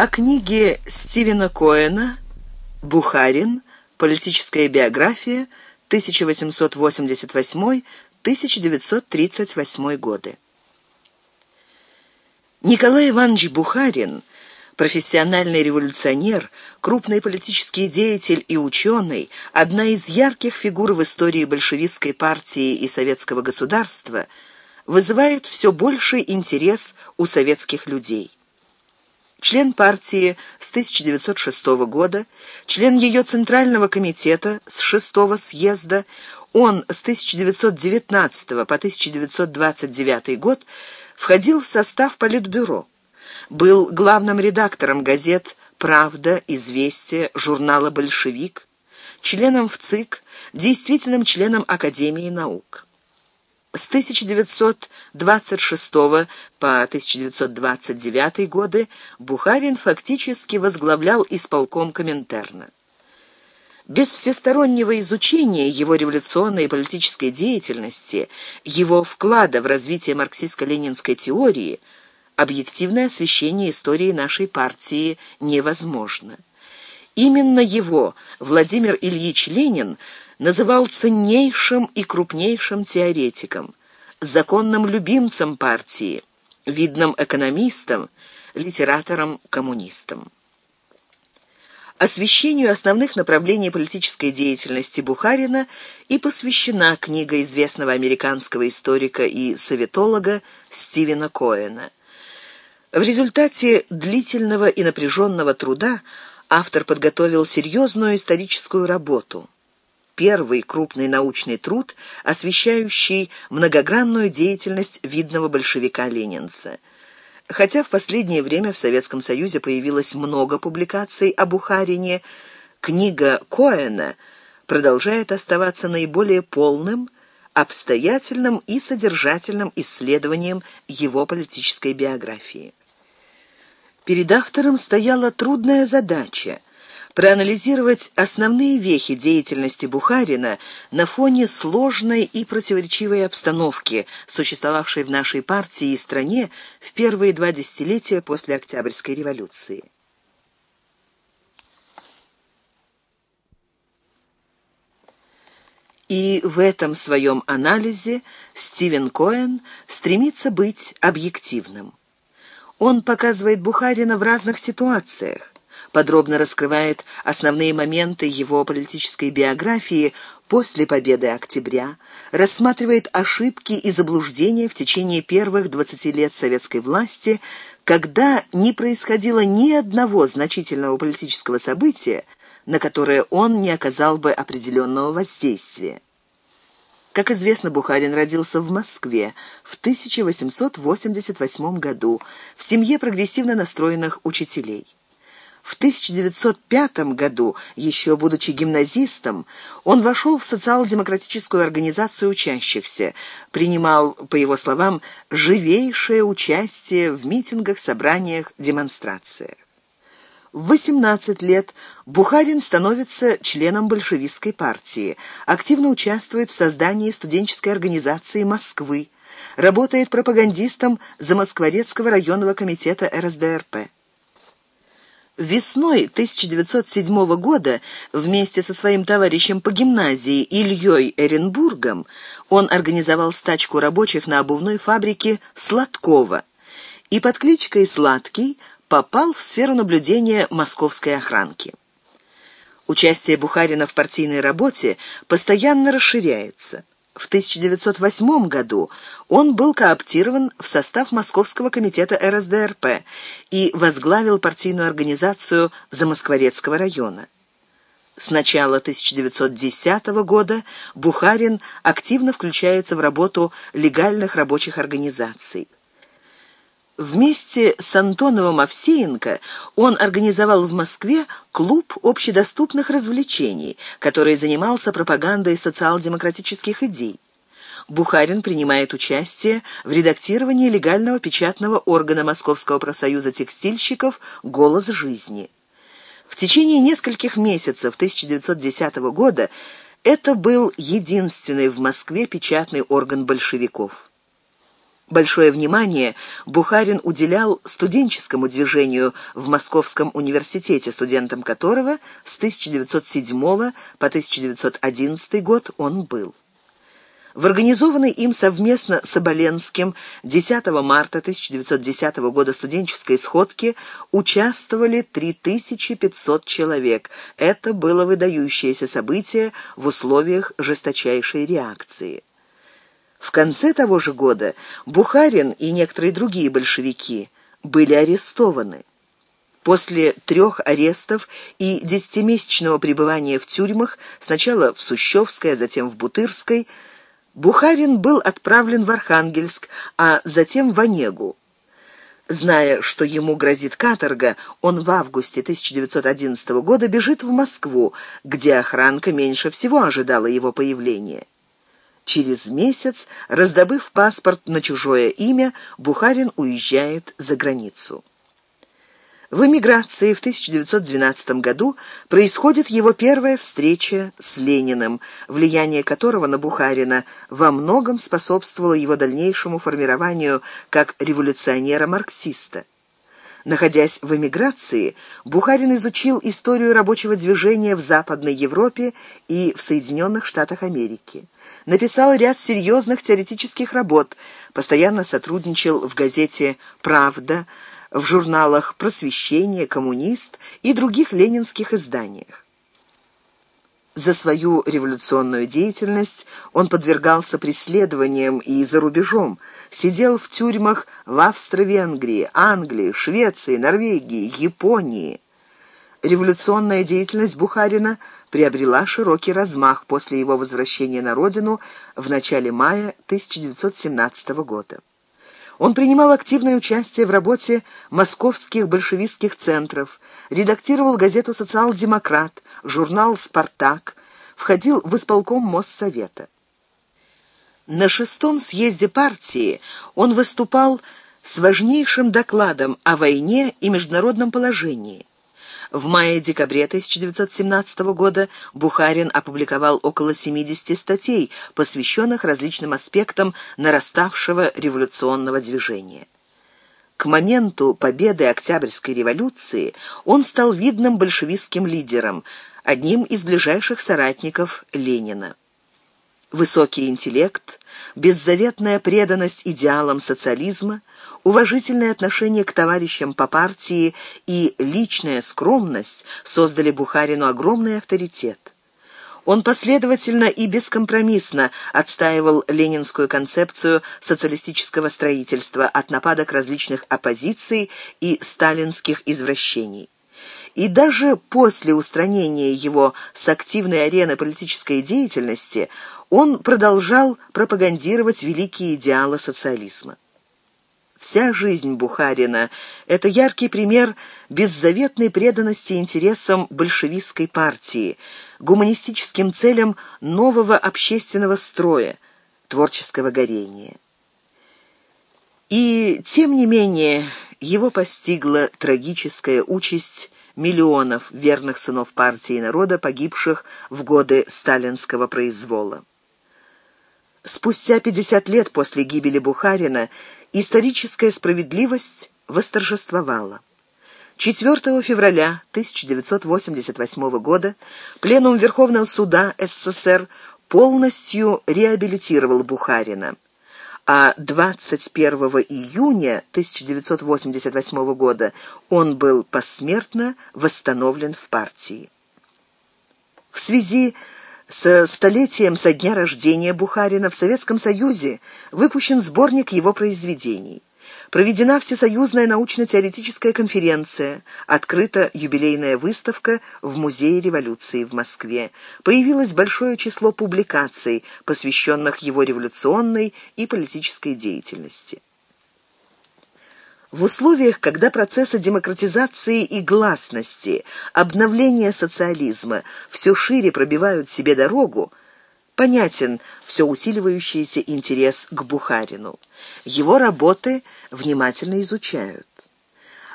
О книге Стивена Коэна «Бухарин. Политическая биография. 1888-1938 годы». Николай Иванович Бухарин – профессиональный революционер, крупный политический деятель и ученый, одна из ярких фигур в истории большевистской партии и советского государства, вызывает все больший интерес у советских людей член партии с 1906 года, член ее Центрального комитета с 6 съезда, он с 1919 по 1929 год входил в состав Политбюро, был главным редактором газет «Правда», «Известия», журнала «Большевик», членом ВЦИК, действительным членом Академии наук. С 1926 по 1929 годы Бухарин фактически возглавлял исполком Коминтерна. Без всестороннего изучения его революционной и политической деятельности, его вклада в развитие марксистско-ленинской теории, объективное освещение истории нашей партии невозможно. Именно его Владимир Ильич Ленин называл ценнейшим и крупнейшим теоретиком, законным любимцем партии, видным экономистом, литератором-коммунистом. Освещению основных направлений политической деятельности Бухарина и посвящена книга известного американского историка и советолога Стивена Коэна. В результате длительного и напряженного труда автор подготовил серьезную историческую работу – первый крупный научный труд, освещающий многогранную деятельность видного большевика-ленинца. Хотя в последнее время в Советском Союзе появилось много публикаций о Бухарине, книга Коэна продолжает оставаться наиболее полным, обстоятельным и содержательным исследованием его политической биографии. Перед автором стояла трудная задача – проанализировать основные вехи деятельности Бухарина на фоне сложной и противоречивой обстановки, существовавшей в нашей партии и стране в первые два десятилетия после Октябрьской революции. И в этом своем анализе Стивен Коэн стремится быть объективным. Он показывает Бухарина в разных ситуациях, подробно раскрывает основные моменты его политической биографии после победы октября, рассматривает ошибки и заблуждения в течение первых 20 лет советской власти, когда не происходило ни одного значительного политического события, на которое он не оказал бы определенного воздействия. Как известно, Бухарин родился в Москве в 1888 году в семье прогрессивно настроенных учителей. В 1905 году, еще будучи гимназистом, он вошел в социал-демократическую организацию учащихся, принимал, по его словам, живейшее участие в митингах, собраниях, демонстрациях. В 18 лет Бухарин становится членом большевистской партии, активно участвует в создании студенческой организации Москвы, работает пропагандистом Замоскворецкого районного комитета РСДРП. Весной 1907 года вместе со своим товарищем по гимназии Ильей Эренбургом он организовал стачку рабочих на обувной фабрике Сладкова и под кличкой «Сладкий» попал в сферу наблюдения московской охранки. Участие Бухарина в партийной работе постоянно расширяется. В 1908 году он был кооптирован в состав Московского комитета РСДРП и возглавил партийную организацию Замоскворецкого района. С начала 1910 года Бухарин активно включается в работу легальных рабочих организаций. Вместе с Антоновым Овсеенко он организовал в Москве клуб общедоступных развлечений, который занимался пропагандой социал-демократических идей. Бухарин принимает участие в редактировании легального печатного органа Московского профсоюза текстильщиков «Голос жизни». В течение нескольких месяцев 1910 года это был единственный в Москве печатный орган большевиков. Большое внимание Бухарин уделял студенческому движению в Московском университете, студентом которого с 1907 по 1911 год он был. В организованной им совместно с Оболенским 10 марта 1910 года студенческой сходке участвовали 3500 человек. Это было выдающееся событие в условиях жесточайшей реакции. В конце того же года Бухарин и некоторые другие большевики были арестованы. После трех арестов и десятимесячного пребывания в тюрьмах, сначала в Сущевской, а затем в Бутырской, Бухарин был отправлен в Архангельск, а затем в Онегу. Зная, что ему грозит каторга, он в августе 1911 года бежит в Москву, где охранка меньше всего ожидала его появления. Через месяц, раздобыв паспорт на чужое имя, Бухарин уезжает за границу. В эмиграции в 1912 году происходит его первая встреча с Лениным, влияние которого на Бухарина во многом способствовало его дальнейшему формированию как революционера-марксиста. Находясь в эмиграции, Бухарин изучил историю рабочего движения в Западной Европе и в Соединенных Штатах Америки. Написал ряд серьезных теоретических работ, постоянно сотрудничал в газете «Правда», в журналах «Просвещение», «Коммунист» и других ленинских изданиях. За свою революционную деятельность он подвергался преследованиям и за рубежом, сидел в тюрьмах в Австро-Венгрии, Англии, Швеции, Норвегии, Японии. Революционная деятельность Бухарина приобрела широкий размах после его возвращения на родину в начале мая 1917 года. Он принимал активное участие в работе московских большевистских центров, редактировал газету «Социал-демократ», журнал «Спартак», входил в исполком Моссовета. На шестом съезде партии он выступал с важнейшим докладом о войне и международном положении. В мае-декабре 1917 года Бухарин опубликовал около 70 статей, посвященных различным аспектам нараставшего революционного движения. К моменту победы Октябрьской революции он стал видным большевистским лидером, одним из ближайших соратников Ленина. Высокий интеллект, беззаветная преданность идеалам социализма, уважительное отношение к товарищам по партии и личная скромность создали Бухарину огромный авторитет. Он последовательно и бескомпромиссно отстаивал ленинскую концепцию социалистического строительства от нападок различных оппозиций и сталинских извращений. И даже после устранения его с активной арены политической деятельности он продолжал пропагандировать великие идеалы социализма. Вся жизнь Бухарина – это яркий пример беззаветной преданности интересам большевистской партии, гуманистическим целям нового общественного строя, творческого горения. И, тем не менее, его постигла трагическая участь миллионов верных сынов партии и народа, погибших в годы сталинского произвола. Спустя 50 лет после гибели Бухарина историческая справедливость восторжествовала. 4 февраля 1988 года Пленум Верховного суда СССР полностью реабилитировал Бухарина, а 21 июня 1988 года он был посмертно восстановлен в партии. В связи со столетием со дня рождения Бухарина в Советском Союзе выпущен сборник его произведений. Проведена всесоюзная научно-теоретическая конференция, открыта юбилейная выставка в Музее революции в Москве. Появилось большое число публикаций, посвященных его революционной и политической деятельности. В условиях, когда процессы демократизации и гласности, обновления социализма все шире пробивают себе дорогу, понятен все усиливающийся интерес к Бухарину. Его работы внимательно изучают.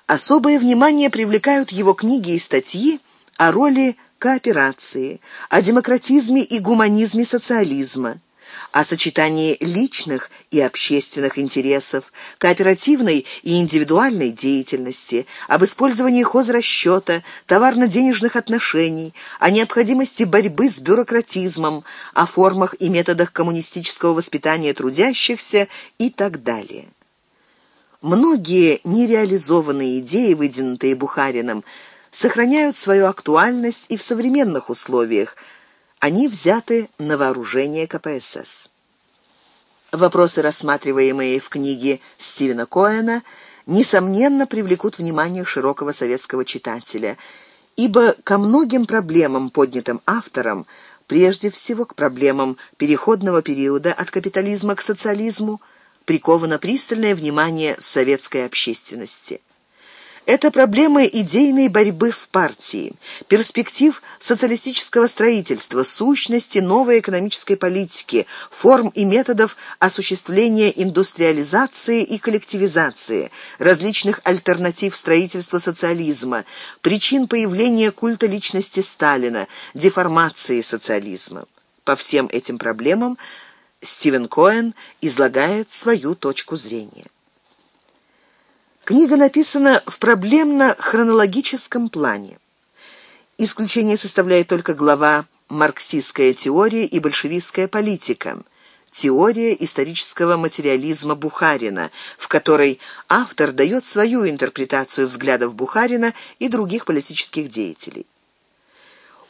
Особое внимание привлекают его книги и статьи о роли кооперации, о демократизме и гуманизме социализма, о сочетании личных и общественных интересов, кооперативной и индивидуальной деятельности, об использовании хозрасчета, товарно-денежных отношений, о необходимости борьбы с бюрократизмом, о формах и методах коммунистического воспитания трудящихся и так далее. Многие нереализованные идеи, выдвинутые Бухарином, сохраняют свою актуальность и в современных условиях. Они взяты на вооружение КПСС. Вопросы, рассматриваемые в книге Стивена Коэна, несомненно привлекут внимание широкого советского читателя, ибо ко многим проблемам, поднятым автором, прежде всего к проблемам переходного периода от капитализма к социализму, приковано пристальное внимание советской общественности. Это проблемы идейной борьбы в партии, перспектив социалистического строительства, сущности новой экономической политики, форм и методов осуществления индустриализации и коллективизации, различных альтернатив строительства социализма, причин появления культа личности Сталина, деформации социализма. По всем этим проблемам Стивен Коэн излагает свою точку зрения. Книга написана в проблемно-хронологическом плане. Исключение составляет только глава «Марксистская теория и большевистская политика», теория исторического материализма Бухарина, в которой автор дает свою интерпретацию взглядов Бухарина и других политических деятелей.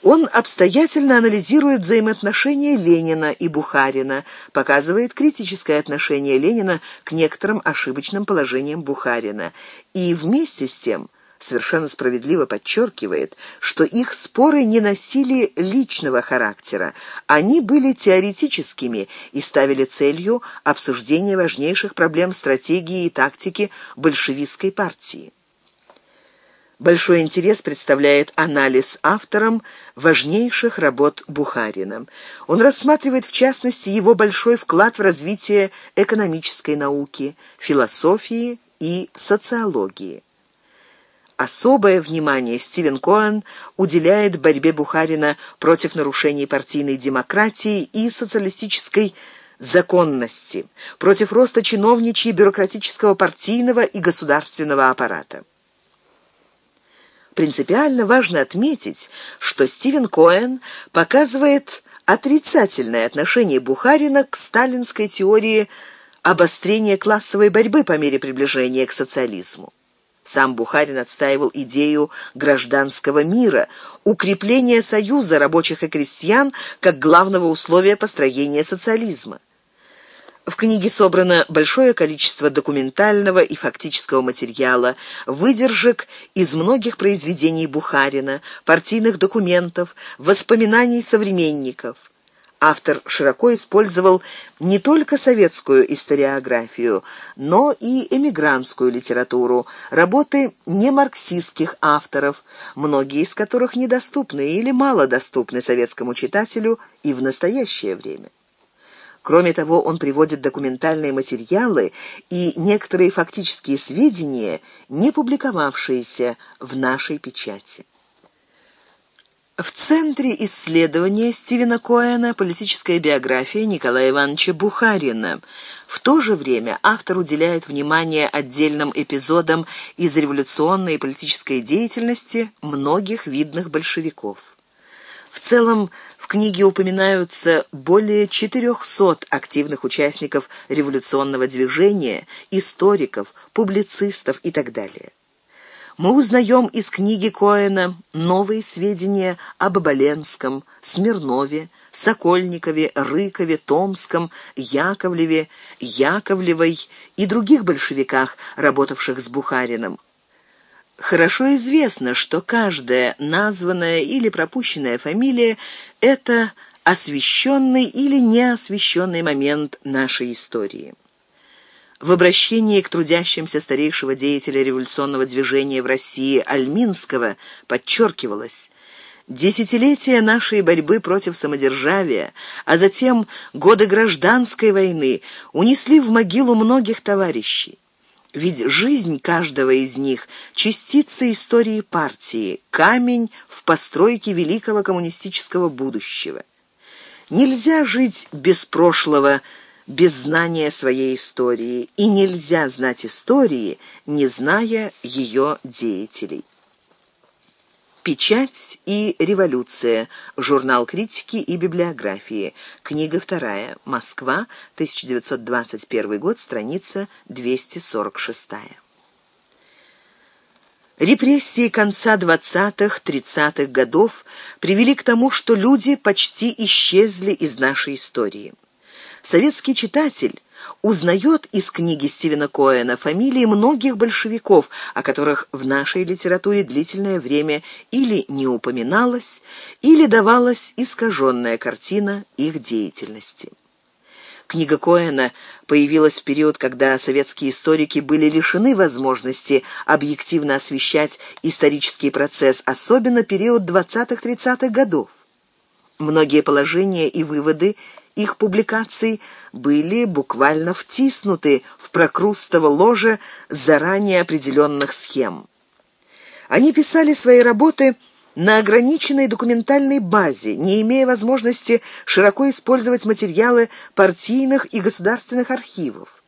Он обстоятельно анализирует взаимоотношения Ленина и Бухарина, показывает критическое отношение Ленина к некоторым ошибочным положениям Бухарина и вместе с тем совершенно справедливо подчеркивает, что их споры не носили личного характера, они были теоретическими и ставили целью обсуждение важнейших проблем стратегии и тактики большевистской партии. Большой интерес представляет анализ автором важнейших работ Бухарина. Он рассматривает в частности его большой вклад в развитие экономической науки, философии и социологии. Особое внимание Стивен Коэн уделяет борьбе Бухарина против нарушений партийной демократии и социалистической законности, против роста чиновничьей бюрократического партийного и государственного аппарата. Принципиально важно отметить, что Стивен Коэн показывает отрицательное отношение Бухарина к сталинской теории обострения классовой борьбы по мере приближения к социализму. Сам Бухарин отстаивал идею гражданского мира, укрепления союза рабочих и крестьян как главного условия построения социализма. В книге собрано большое количество документального и фактического материала, выдержек из многих произведений Бухарина, партийных документов, воспоминаний современников. Автор широко использовал не только советскую историографию, но и эмигрантскую литературу, работы немарксистских авторов, многие из которых недоступны или мало доступны советскому читателю и в настоящее время. Кроме того, он приводит документальные материалы и некоторые фактические сведения, не публиковавшиеся в нашей печати. В центре исследования Стивена Коэна политическая биография Николая Ивановича Бухарина. В то же время автор уделяет внимание отдельным эпизодам из революционной и политической деятельности многих видных большевиков. В целом, в книге упоминаются более 400 активных участников революционного движения, историков, публицистов и так далее. Мы узнаем из книги Коэна новые сведения об Оболенском, Смирнове, Сокольникове, Рыкове, Томском, Яковлеве, Яковлевой и других большевиках, работавших с Бухарином. Хорошо известно, что каждая названная или пропущенная фамилия – это освещенный или неосвещенный момент нашей истории. В обращении к трудящимся старейшего деятеля революционного движения в России Альминского подчеркивалось Десятилетия нашей борьбы против самодержавия, а затем годы гражданской войны унесли в могилу многих товарищей. Ведь жизнь каждого из них – частица истории партии, камень в постройке великого коммунистического будущего. Нельзя жить без прошлого, без знания своей истории, и нельзя знать истории, не зная ее деятелей. Печать и революция. Журнал критики и библиографии. Книга вторая. Москва, 1921 год, страница 246. Репрессии конца 20-30-х годов привели к тому, что люди почти исчезли из нашей истории. Советский читатель узнает из книги Стивена Коэна фамилии многих большевиков, о которых в нашей литературе длительное время или не упоминалось, или давалась искаженная картина их деятельности. Книга Коэна появилась в период, когда советские историки были лишены возможности объективно освещать исторический процесс, особенно период 20-30-х годов. Многие положения и выводы их публикаций были буквально втиснуты в прокрустово ложе заранее определенных схем. Они писали свои работы на ограниченной документальной базе, не имея возможности широко использовать материалы партийных и государственных архивов.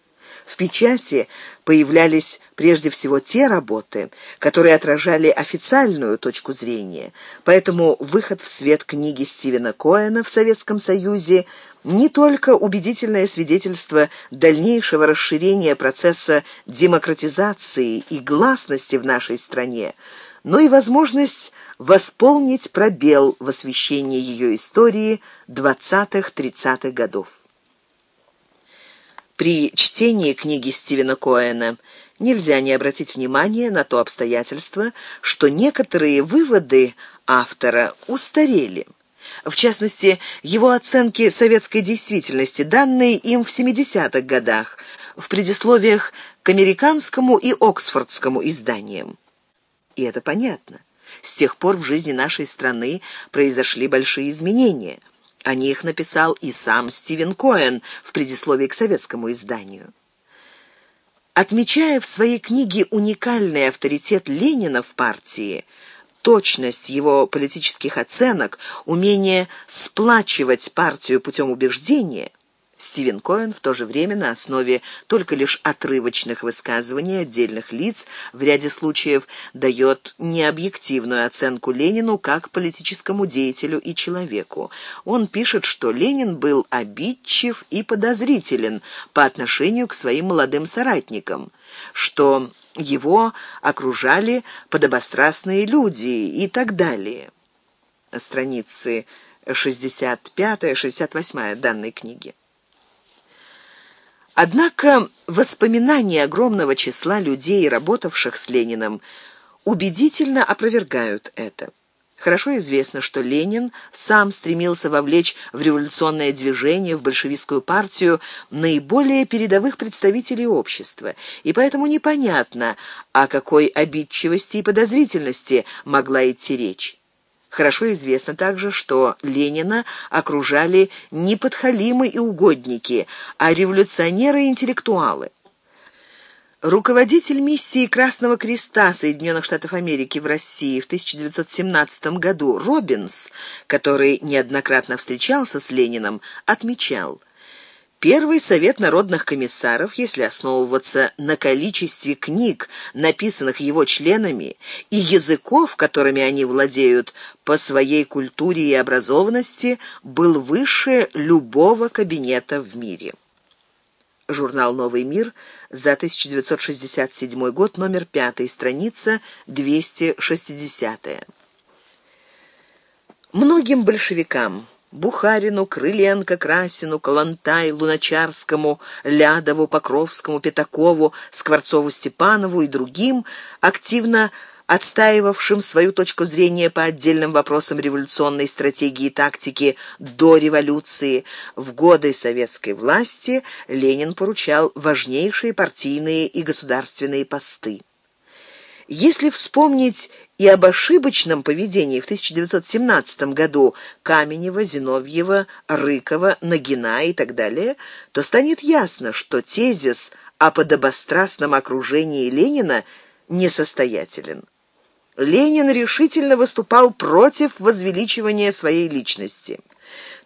В печати появлялись прежде всего те работы, которые отражали официальную точку зрения. Поэтому выход в свет книги Стивена Коэна в Советском Союзе не только убедительное свидетельство дальнейшего расширения процесса демократизации и гласности в нашей стране, но и возможность восполнить пробел в освещении ее истории 20-30-х годов. При чтении книги Стивена Коэна нельзя не обратить внимание на то обстоятельство, что некоторые выводы автора устарели. В частности, его оценки советской действительности, данные им в 70-х годах, в предисловиях к американскому и оксфордскому изданиям. И это понятно. С тех пор в жизни нашей страны произошли большие изменения – о них написал и сам Стивен Коэн в предисловии к советскому изданию. Отмечая в своей книге уникальный авторитет Ленина в партии, точность его политических оценок, умение сплачивать партию путем убеждения, Стивен Коэн в то же время на основе только лишь отрывочных высказываний отдельных лиц в ряде случаев дает необъективную оценку Ленину как политическому деятелю и человеку. Он пишет, что Ленин был обидчив и подозрителен по отношению к своим молодым соратникам, что его окружали подобострастные люди и так далее. Страницы 65-68 данной книги. Однако воспоминания огромного числа людей, работавших с Лениным, убедительно опровергают это. Хорошо известно, что Ленин сам стремился вовлечь в революционное движение, в большевистскую партию наиболее передовых представителей общества, и поэтому непонятно, о какой обидчивости и подозрительности могла идти речь. Хорошо известно также, что Ленина окружали не подхалимы и угодники, а революционеры и интеллектуалы. Руководитель миссии Красного Креста Соединенных Штатов Америки в России в 1917 году Робинс, который неоднократно встречался с Лениным, отмечал: Первый совет народных комиссаров, если основываться на количестве книг, написанных его членами, и языков, которыми они владеют по своей культуре и образованности, был выше любого кабинета в мире. Журнал Новый мир за 1967 год, номер 5, страница 260. Многим большевикам Бухарину, Крыленко, Красину, Калантай, Луначарскому, Лядову, Покровскому, Пятакову, Скворцову-Степанову и другим, активно отстаивавшим свою точку зрения по отдельным вопросам революционной стратегии и тактики до революции, в годы советской власти Ленин поручал важнейшие партийные и государственные посты. Если вспомнить и об ошибочном поведении в 1917 году Каменева, Зиновьева, Рыкова, Нагина и так далее, то станет ясно, что тезис о подобострастном окружении Ленина несостоятелен. Ленин решительно выступал против возвеличивания своей личности.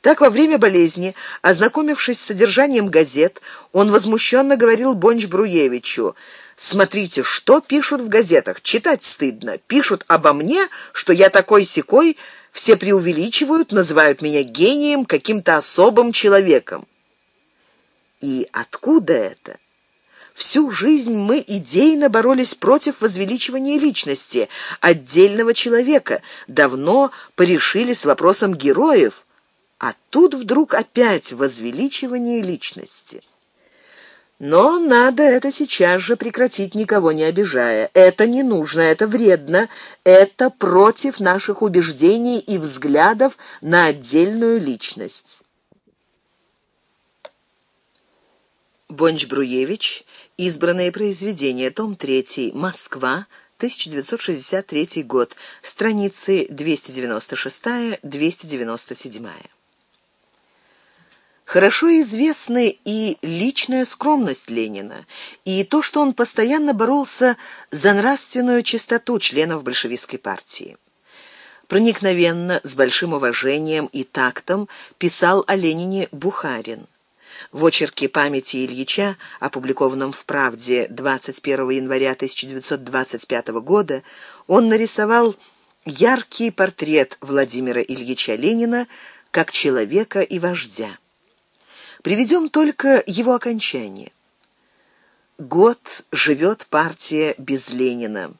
Так, во время болезни, ознакомившись с содержанием газет, он возмущенно говорил Бонч-Бруевичу, «Смотрите, что пишут в газетах, читать стыдно. Пишут обо мне, что я такой-сякой, все преувеличивают, называют меня гением, каким-то особым человеком». И откуда это? Всю жизнь мы идейно боролись против возвеличивания личности, отдельного человека, давно порешили с вопросом героев, а тут вдруг опять возвеличивание личности. Но надо это сейчас же прекратить, никого не обижая. Это не нужно, это вредно, это против наших убеждений и взглядов на отдельную личность. Бонч-Бруевич. Избранные произведения. Том 3. Москва. 1963 год. Страницы 296-297. Хорошо известны и личная скромность Ленина, и то, что он постоянно боролся за нравственную чистоту членов большевистской партии. Проникновенно, с большим уважением и тактом писал о Ленине Бухарин. В очерке памяти Ильича, опубликованном в «Правде» 21 января 1925 года, он нарисовал яркий портрет Владимира Ильича Ленина как человека и вождя. Приведем только его окончание. Год живет партия без Ленина,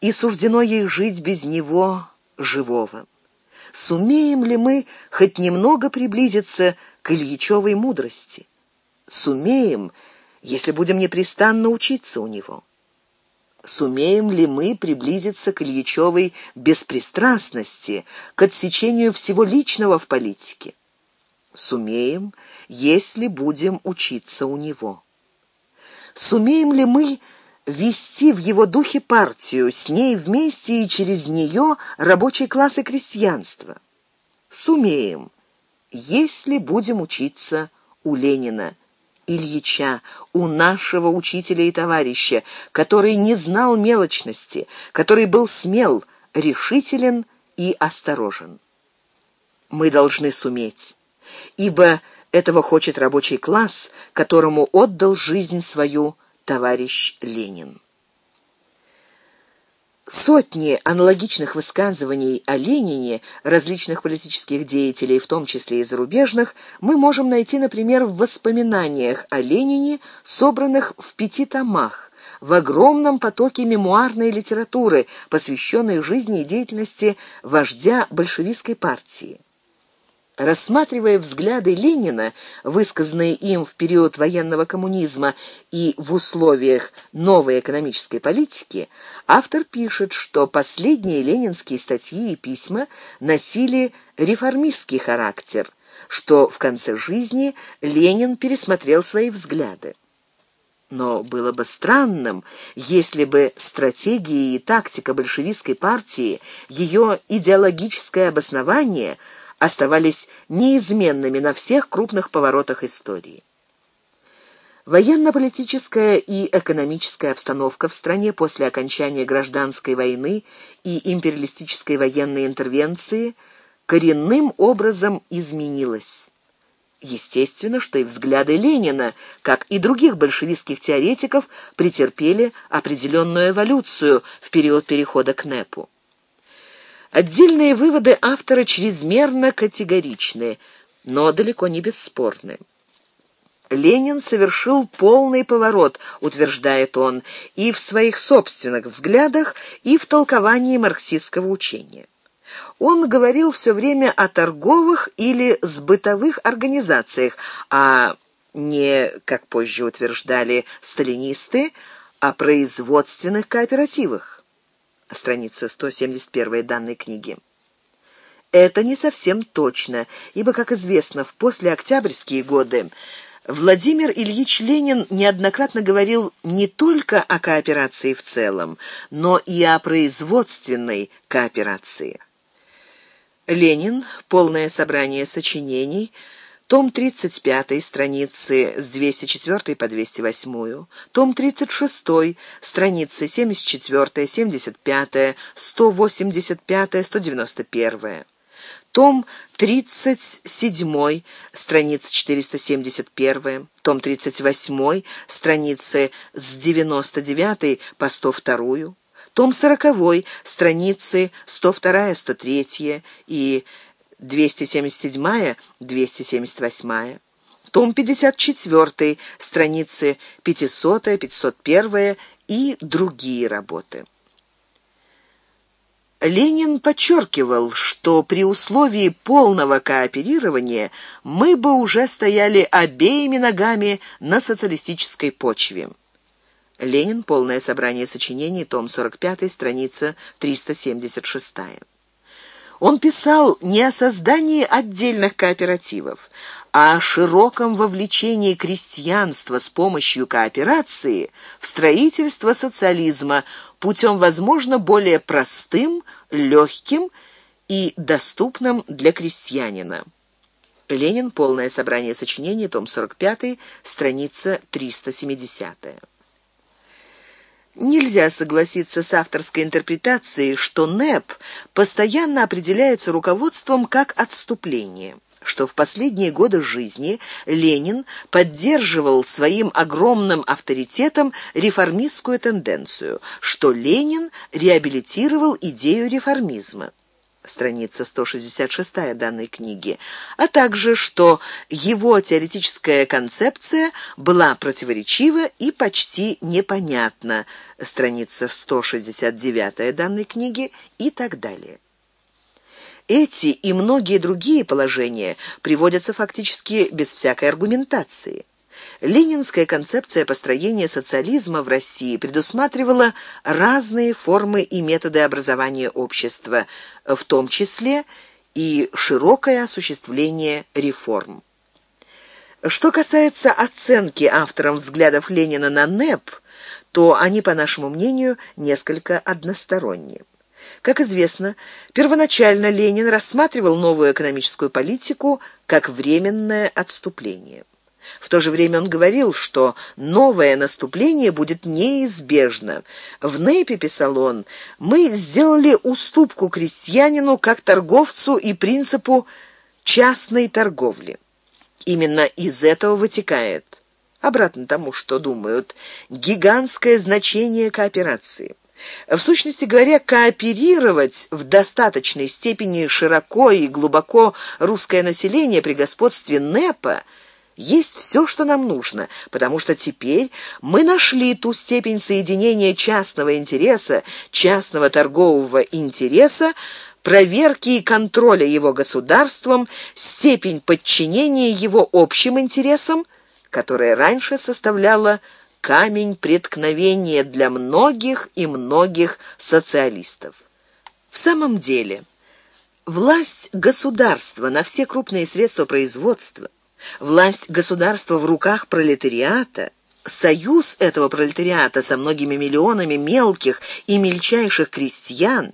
и суждено ей жить без него, живого. Сумеем ли мы хоть немного приблизиться к Ильичевой мудрости? Сумеем, если будем непрестанно учиться у него. Сумеем ли мы приблизиться к Ильичевой беспристрастности, к отсечению всего личного в политике? Сумеем, если будем учиться у него. Сумеем ли мы вести в его духе партию, с ней вместе и через нее рабочий класс и крестьянство? Сумеем, если будем учиться у Ленина, Ильича, у нашего учителя и товарища, который не знал мелочности, который был смел, решителен и осторожен. Мы должны суметь, ибо этого хочет рабочий класс, которому отдал жизнь свою товарищ Ленин. Сотни аналогичных высказываний о Ленине различных политических деятелей, в том числе и зарубежных, мы можем найти, например, в воспоминаниях о Ленине, собранных в пяти томах, в огромном потоке мемуарной литературы, посвященной жизни и деятельности вождя большевистской партии. Рассматривая взгляды Ленина, высказанные им в период военного коммунизма и в условиях новой экономической политики, автор пишет, что последние ленинские статьи и письма носили реформистский характер, что в конце жизни Ленин пересмотрел свои взгляды. Но было бы странным, если бы стратегия и тактика большевистской партии, ее идеологическое обоснование – оставались неизменными на всех крупных поворотах истории. Военно-политическая и экономическая обстановка в стране после окончания гражданской войны и империалистической военной интервенции коренным образом изменилась. Естественно, что и взгляды Ленина, как и других большевистских теоретиков, претерпели определенную эволюцию в период перехода к НЭПу. Отдельные выводы автора чрезмерно категоричны, но далеко не бесспорны. Ленин совершил полный поворот, утверждает он, и в своих собственных взглядах, и в толковании марксистского учения. Он говорил все время о торговых или сбытовых организациях, а не, как позже утверждали сталинисты, о производственных кооперативах страница 171 данной книги. Это не совсем точно, ибо, как известно, в послеоктябрьские годы Владимир Ильич Ленин неоднократно говорил не только о кооперации в целом, но и о производственной кооперации. Ленин. Полное собрание сочинений. Том 35, страницы с 204 по 208, том 36, страницы 74, 75, 185, 191, том 37, страница 471, том 38, страницы с 99 по 102, том 40, страницы 102-103 и 277-278, том 54, страницы 500-501 и другие работы. Ленин подчеркивал, что при условии полного кооперирования мы бы уже стояли обеими ногами на социалистической почве. Ленин. Полное собрание сочинений. Том 45. Страница 376. Он писал не о создании отдельных кооперативов, а о широком вовлечении крестьянства с помощью кооперации в строительство социализма путем, возможно, более простым, легким и доступным для крестьянина. Ленин. Полное собрание сочинений. Том 45. Страница 370. Нельзя согласиться с авторской интерпретацией, что НЭП постоянно определяется руководством как отступление что в последние годы жизни Ленин поддерживал своим огромным авторитетом реформистскую тенденцию, что Ленин реабилитировал идею реформизма страница 166 данной книги, а также что его теоретическая концепция была противоречива и почти непонятна, страница 169 данной книги и так далее. Эти и многие другие положения приводятся фактически без всякой аргументации. Ленинская концепция построения социализма в России предусматривала разные формы и методы образования общества, в том числе и широкое осуществление реформ. Что касается оценки автором взглядов Ленина на НЭП, то они, по нашему мнению, несколько односторонние. Как известно, первоначально Ленин рассматривал новую экономическую политику как временное отступление. В то же время он говорил, что новое наступление будет неизбежно. В Нейпе, писал он, мы сделали уступку крестьянину как торговцу и принципу частной торговли. Именно из этого вытекает, обратно тому, что думают, гигантское значение кооперации. В сущности говоря, кооперировать в достаточной степени широко и глубоко русское население при господстве НЭПа есть все, что нам нужно, потому что теперь мы нашли ту степень соединения частного интереса, частного торгового интереса, проверки и контроля его государством, степень подчинения его общим интересам, которая раньше составляла камень преткновения для многих и многих социалистов. В самом деле, власть государства на все крупные средства производства, власть государства в руках пролетариата, союз этого пролетариата со многими миллионами мелких и мельчайших крестьян,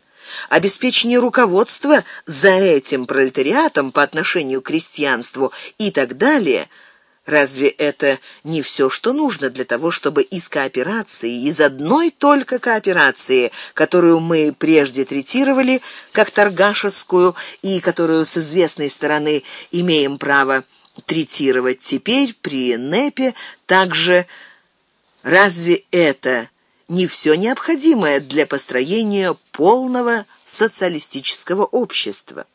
обеспечение руководства за этим пролетариатом по отношению к крестьянству и так далее – Разве это не все, что нужно для того, чтобы из кооперации, из одной только кооперации, которую мы прежде третировали как торгашескую и которую с известной стороны имеем право третировать теперь при НЭПе, также разве это не все необходимое для построения полного социалистического общества?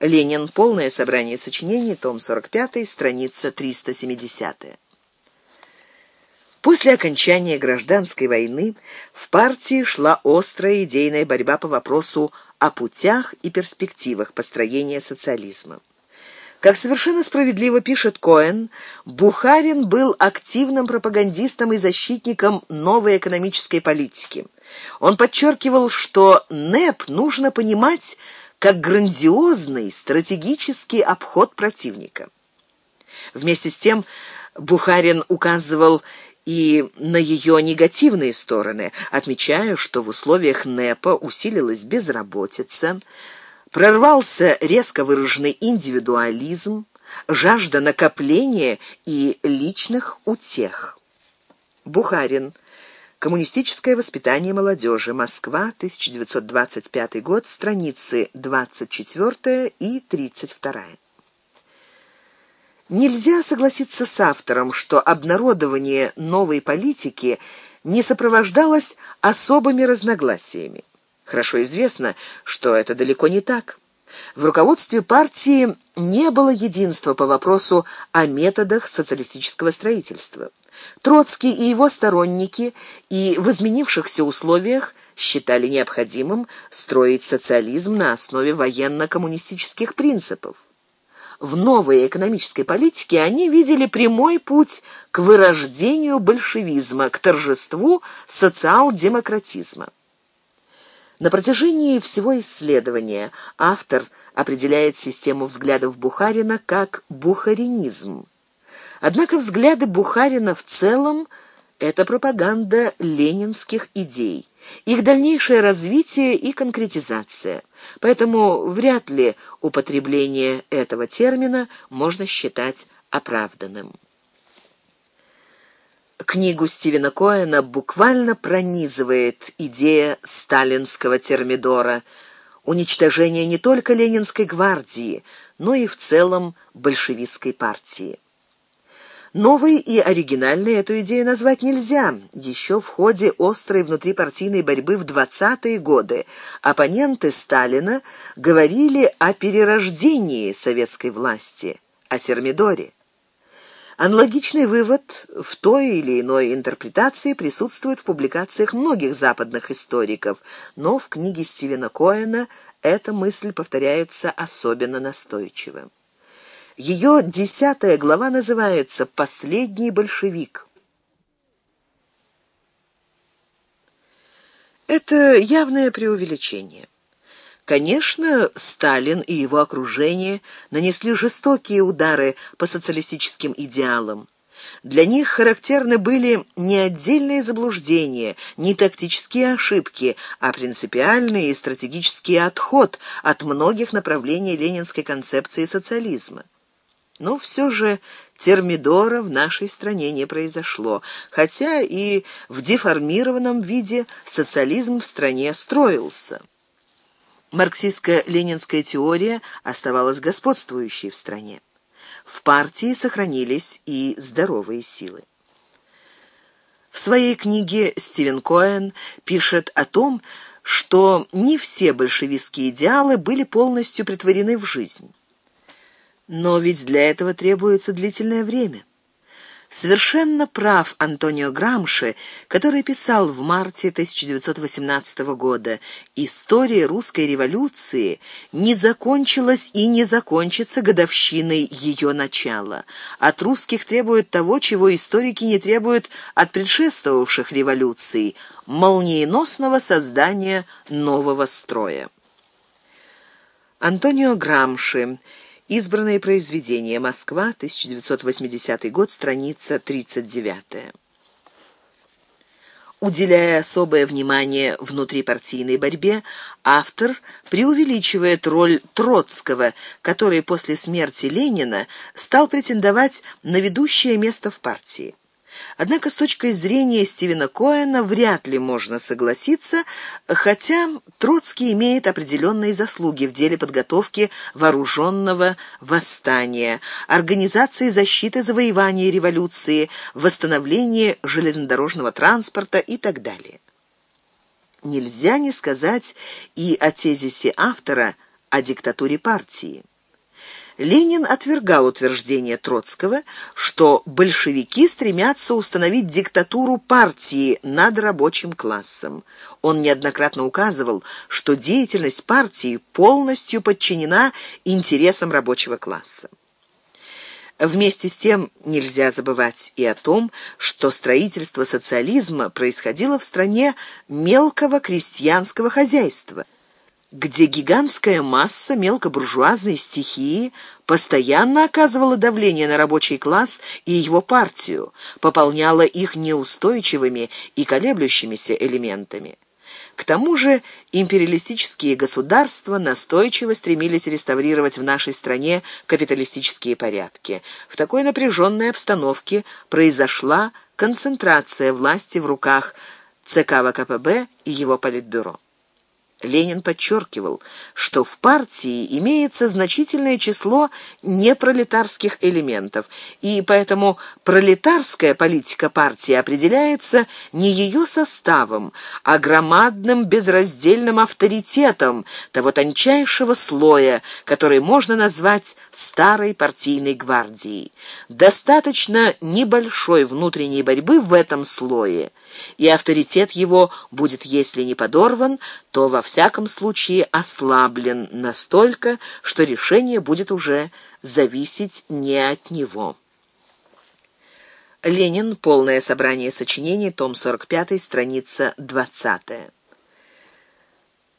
Ленин. Полное собрание сочинений. Том 45. Страница 370. После окончания гражданской войны в партии шла острая идейная борьба по вопросу о путях и перспективах построения социализма. Как совершенно справедливо пишет Коэн, Бухарин был активным пропагандистом и защитником новой экономической политики. Он подчеркивал, что НЭП нужно понимать как грандиозный стратегический обход противника. Вместе с тем Бухарин указывал и на ее негативные стороны, отмечая, что в условиях НЭПа усилилась безработица, прорвался резко выраженный индивидуализм, жажда накопления и личных утех. Бухарин. Коммунистическое воспитание молодежи. Москва, 1925 год, страницы 24 и 32. Нельзя согласиться с автором, что обнародование новой политики не сопровождалось особыми разногласиями. Хорошо известно, что это далеко не так. В руководстве партии не было единства по вопросу о методах социалистического строительства. Троцкий и его сторонники и в изменившихся условиях считали необходимым строить социализм на основе военно-коммунистических принципов. В новой экономической политике они видели прямой путь к вырождению большевизма, к торжеству социал-демократизма. На протяжении всего исследования автор определяет систему взглядов Бухарина как бухаринизм. Однако взгляды Бухарина в целом это пропаганда ленинских идей, их дальнейшее развитие и конкретизация. Поэтому вряд ли употребление этого термина можно считать оправданным. Книгу Стивена Коэна буквально пронизывает идея сталинского термидора, уничтожение не только Ленинской гвардии, но и в целом большевистской партии. Новой и оригинальной эту идею назвать нельзя. Еще в ходе острой внутрипартийной борьбы в 20-е годы оппоненты Сталина говорили о перерождении советской власти, о термидоре. Аналогичный вывод в той или иной интерпретации присутствует в публикациях многих западных историков, но в книге Стивена Коэна эта мысль повторяется особенно настойчиво. Ее десятая глава называется «Последний большевик». Это явное преувеличение. Конечно, Сталин и его окружение нанесли жестокие удары по социалистическим идеалам. Для них характерны были не отдельные заблуждения, не тактические ошибки, а принципиальный и стратегический отход от многих направлений ленинской концепции социализма. Но все же термидора в нашей стране не произошло, хотя и в деформированном виде социализм в стране строился. Марксистско-ленинская теория оставалась господствующей в стране. В партии сохранились и здоровые силы. В своей книге Стивен Коэн пишет о том, что не все большевистские идеалы были полностью притворены в жизнь. Но ведь для этого требуется длительное время. Совершенно прав Антонио Грамши, который писал в марте 1918 года «История русской революции не закончилась и не закончится годовщиной ее начала. От русских требуют того, чего историки не требуют от предшествовавших революций – молниеносного создания нового строя». Антонио Грамши – Избранные произведения. Москва, 1980 год, страница 39. Уделяя особое внимание внутрипартийной борьбе, автор преувеличивает роль Троцкого, который после смерти Ленина стал претендовать на ведущее место в партии. Однако с точки зрения Стивена Коэна вряд ли можно согласиться, хотя Троцкий имеет определенные заслуги в деле подготовки вооруженного восстания, организации защиты завоевания революции, восстановления железнодорожного транспорта и так далее. Нельзя не сказать и о тезисе автора о диктатуре партии. Ленин отвергал утверждение Троцкого, что большевики стремятся установить диктатуру партии над рабочим классом. Он неоднократно указывал, что деятельность партии полностью подчинена интересам рабочего класса. Вместе с тем нельзя забывать и о том, что строительство социализма происходило в стране мелкого крестьянского хозяйства – где гигантская масса мелкобуржуазной стихии постоянно оказывала давление на рабочий класс и его партию, пополняла их неустойчивыми и колеблющимися элементами. К тому же империалистические государства настойчиво стремились реставрировать в нашей стране капиталистические порядки. В такой напряженной обстановке произошла концентрация власти в руках ЦК ВКПБ и его политбюро. Ленин подчеркивал, что в партии имеется значительное число непролетарских элементов, и поэтому пролетарская политика партии определяется не ее составом, а громадным безраздельным авторитетом того тончайшего слоя, который можно назвать старой партийной гвардией. Достаточно небольшой внутренней борьбы в этом слое – и авторитет его будет, если не подорван, то во всяком случае ослаблен настолько, что решение будет уже зависеть не от него. Ленин. Полное собрание сочинений. Том 45. Страница 20.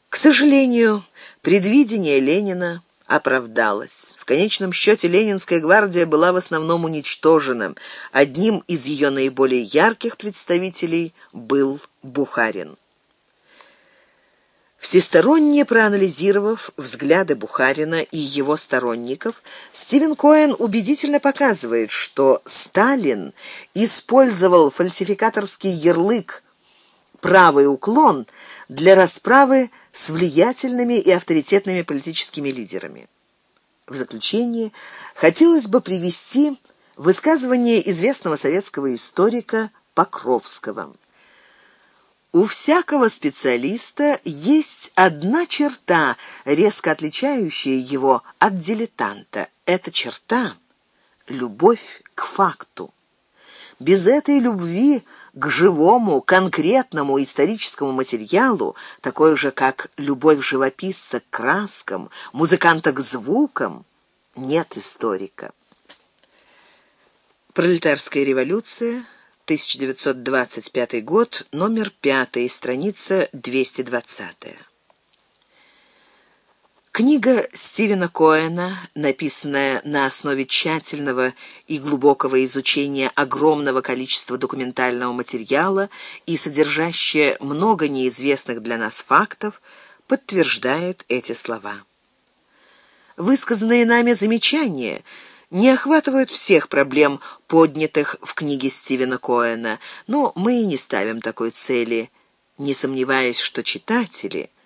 К сожалению, предвидение Ленина оправдалась. В конечном счете Ленинская гвардия была в основном уничтожена. Одним из ее наиболее ярких представителей был Бухарин. Всесторонне проанализировав взгляды Бухарина и его сторонников, Стивен Коэн убедительно показывает, что Сталин использовал фальсификаторский ярлык «правый уклон» для расправы с влиятельными и авторитетными политическими лидерами. В заключение хотелось бы привести высказывание известного советского историка Покровского. У всякого специалиста есть одна черта, резко отличающая его от дилетанта. Эта черта — любовь к факту. Без этой любви к живому, конкретному историческому материалу, такой же, как любовь живописца к краскам, музыканта к звукам, нет историка. Пролетарская революция, 1925 год, номер 5, страница 220. Книга Стивена Коэна, написанная на основе тщательного и глубокого изучения огромного количества документального материала и содержащая много неизвестных для нас фактов, подтверждает эти слова. Высказанные нами замечания не охватывают всех проблем, поднятых в книге Стивена Коэна, но мы и не ставим такой цели, не сомневаясь, что читатели –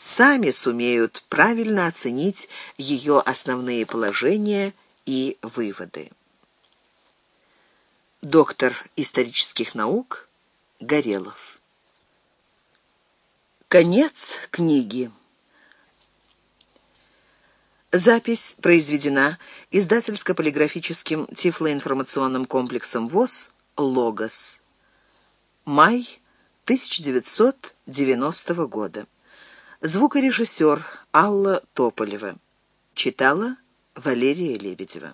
сами сумеют правильно оценить ее основные положения и выводы. Доктор исторических наук Горелов. Конец книги. Запись произведена издательско-полиграфическим тифлоинформационным комплексом ВОЗ «Логос». Май 1990 года. Звукорежиссер Алла Тополева. Читала Валерия Лебедева.